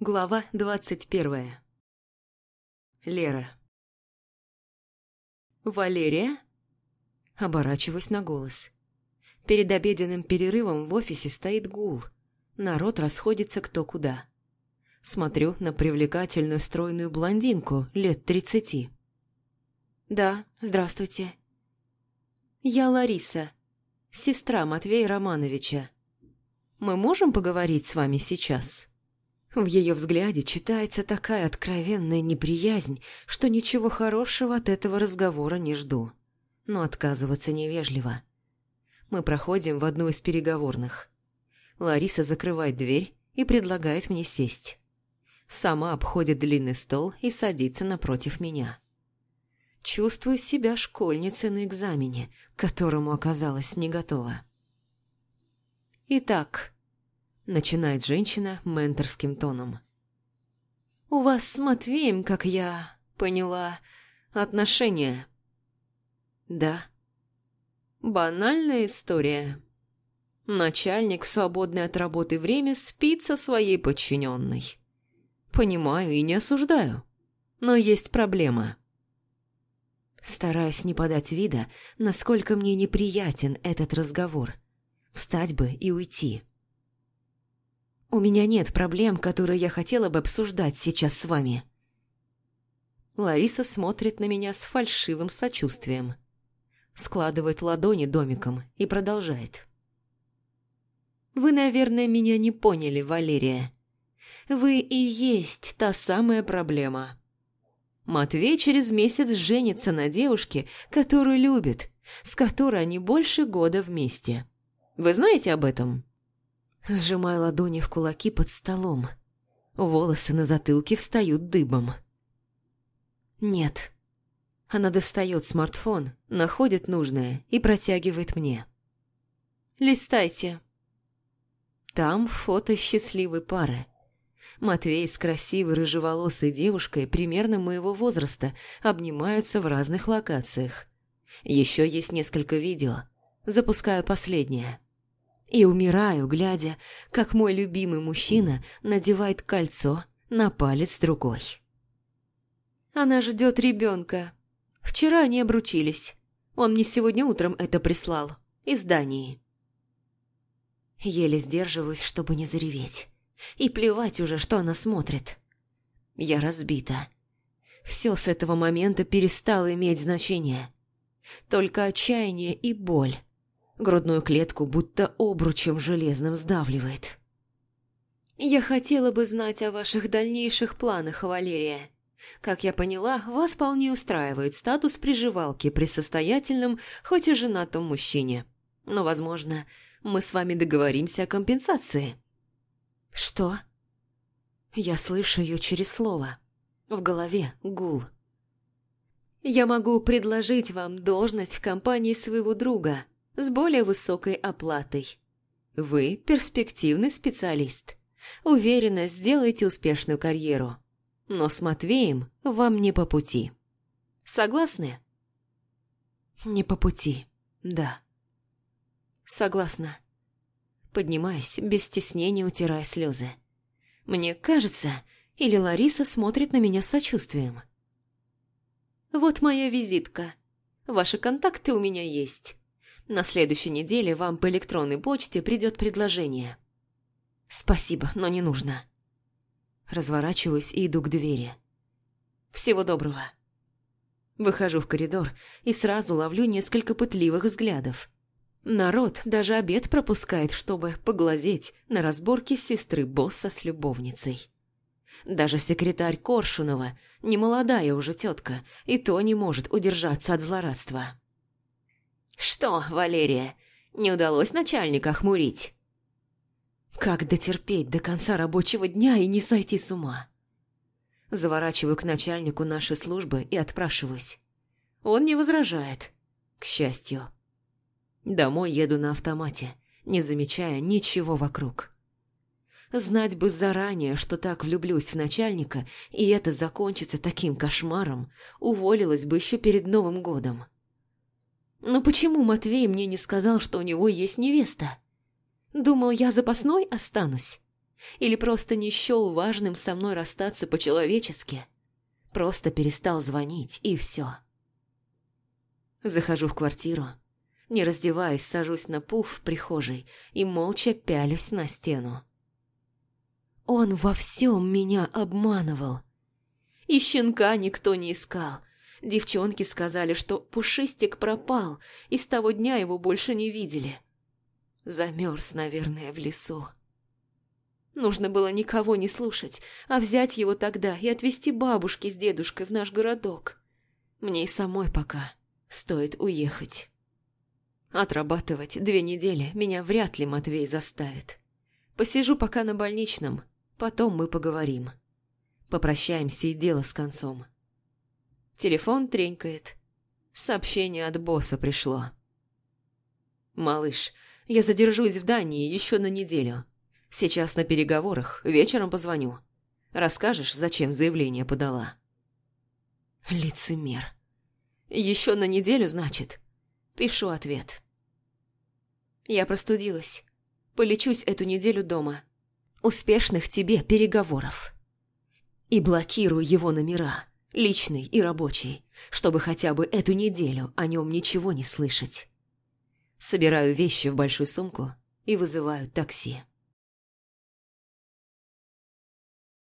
Глава двадцать первая. Лера. «Валерия?» Оборачиваюсь на голос. Перед обеденным перерывом в офисе стоит гул. Народ расходится кто куда. Смотрю на привлекательную стройную блондинку лет тридцати. «Да, здравствуйте. Я Лариса, сестра Матвея Романовича. Мы можем поговорить с вами сейчас?» В ее взгляде читается такая откровенная неприязнь, что ничего хорошего от этого разговора не жду. Но отказываться невежливо. Мы проходим в одну из переговорных. Лариса закрывает дверь и предлагает мне сесть. Сама обходит длинный стол и садится напротив меня. Чувствую себя школьницей на экзамене, к которому оказалась не готова. Итак, начинает женщина менторским тоном. «У вас с Матвеем, как я поняла, отношения?» «Да». «Банальная история. Начальник в свободное от работы время спит со своей подчиненной. Понимаю и не осуждаю, но есть проблема». Стараюсь не подать вида, насколько мне неприятен этот разговор. Встать бы и уйти. У меня нет проблем, которые я хотела бы обсуждать сейчас с вами. Лариса смотрит на меня с фальшивым сочувствием. Складывает ладони домиком и продолжает. Вы, наверное, меня не поняли, Валерия. Вы и есть та самая проблема. Матвей через месяц женится на девушке, которую любит, с которой они больше года вместе. Вы знаете об этом? Сжимая ладони в кулаки под столом. Волосы на затылке встают дыбом. «Нет». Она достает смартфон, находит нужное и протягивает мне. «Листайте». Там фото счастливой пары. Матвей с красивой рыжеволосой девушкой примерно моего возраста обнимаются в разных локациях. Еще есть несколько видео. Запускаю последнее. И умираю, глядя, как мой любимый мужчина надевает кольцо на палец другой. Она ждет ребенка. Вчера они обручились. Он мне сегодня утром это прислал. Из Дании. Еле сдерживаюсь, чтобы не зареветь. И плевать уже, что она смотрит. Я разбита. Все с этого момента перестало иметь значение. Только отчаяние и боль Грудную клетку будто обручем железным сдавливает. «Я хотела бы знать о ваших дальнейших планах, Валерия. Как я поняла, вас вполне устраивает статус приживалки при состоятельном, хоть и женатом мужчине. Но, возможно, мы с вами договоримся о компенсации». «Что?» Я слышу ее через слово. В голове гул. «Я могу предложить вам должность в компании своего друга», с более высокой оплатой. Вы перспективный специалист. Уверена, сделаете успешную карьеру. Но с Матвеем вам не по пути. Согласны? Не по пути, да. Согласна. Поднимаясь, без стеснения утирая слезы. Мне кажется, или Лариса смотрит на меня с сочувствием. Вот моя визитка. Ваши контакты у меня есть. На следующей неделе вам по электронной почте придет предложение. Спасибо, но не нужно. Разворачиваюсь и иду к двери. Всего доброго. Выхожу в коридор и сразу ловлю несколько пытливых взглядов. Народ даже обед пропускает, чтобы поглазеть на разборки сестры босса с любовницей. Даже секретарь Коршунова, немолодая уже тетка, и то не может удержаться от злорадства. «Что, Валерия, не удалось начальника охмурить?» «Как дотерпеть до конца рабочего дня и не сойти с ума?» Заворачиваю к начальнику нашей службы и отпрашиваюсь. Он не возражает, к счастью. Домой еду на автомате, не замечая ничего вокруг. Знать бы заранее, что так влюблюсь в начальника, и это закончится таким кошмаром, уволилась бы еще перед Новым годом. Но почему Матвей мне не сказал, что у него есть невеста? Думал, я запасной останусь? Или просто не счел важным со мной расстаться по-человечески? Просто перестал звонить, и все. Захожу в квартиру. Не раздеваясь, сажусь на пуф в прихожей и молча пялюсь на стену. Он во всем меня обманывал. И щенка никто не искал. Девчонки сказали, что пушистик пропал, и с того дня его больше не видели. Замерз, наверное, в лесу. Нужно было никого не слушать, а взять его тогда и отвезти бабушке с дедушкой в наш городок. Мне и самой пока стоит уехать. Отрабатывать две недели меня вряд ли Матвей заставит. Посижу пока на больничном, потом мы поговорим. Попрощаемся и дело с концом. Телефон тренькает. Сообщение от босса пришло. «Малыш, я задержусь в Дании еще на неделю. Сейчас на переговорах, вечером позвоню. Расскажешь, зачем заявление подала?» Лицемер. «Еще на неделю, значит?» Пишу ответ. Я простудилась. Полечусь эту неделю дома. Успешных тебе переговоров. И блокирую его номера, личный и рабочий, чтобы хотя бы эту неделю о нем ничего не слышать. Собираю вещи в большую сумку и вызываю такси.